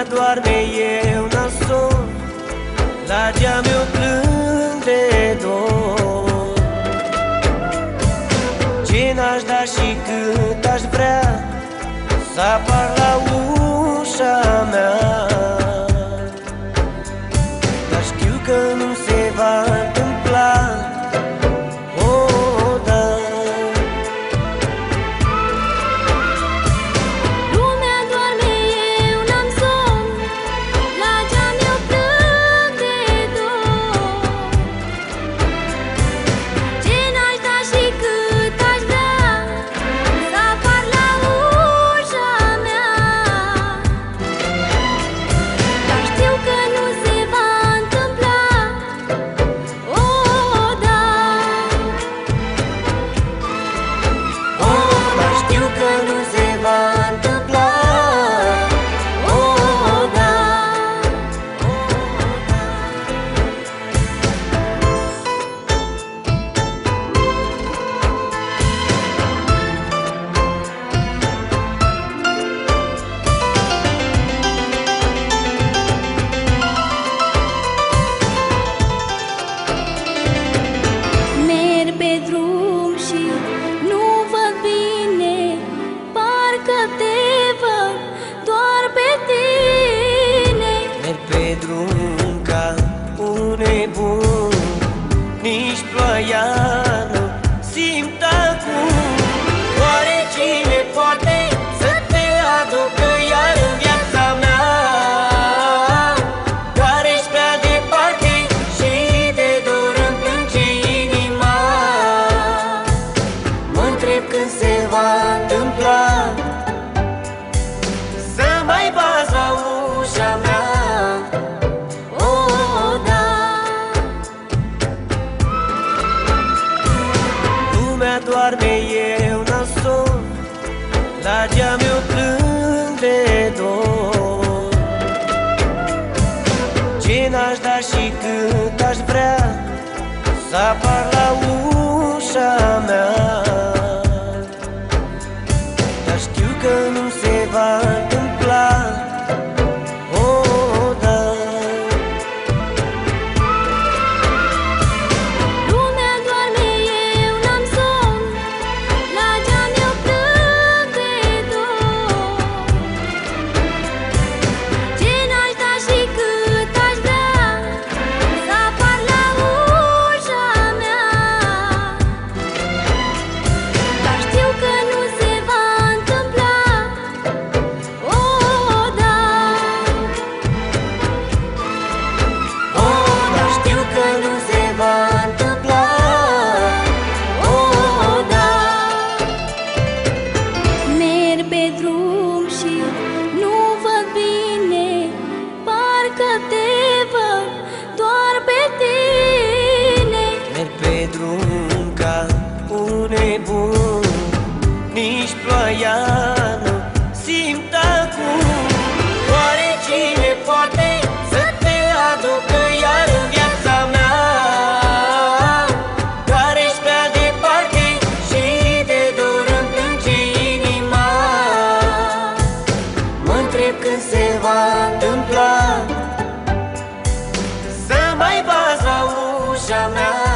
Lumea doarme, eu n-am somn La geam eu plâng de dor. Ce n-aș da și cât aș vrea Să apar la ușa mea doarme, eu n-am somn La geam eu plâng de dor. Ce n-aș da și cât aș vrea Să apar la ușa Nici ploaia nu simt acum. Oare cine poate să te aducă iar în viața mea? Care ești prea departe și de dor îmi plânge inima. Mă întreb când se va întâmpla Să mai bați la ușa mea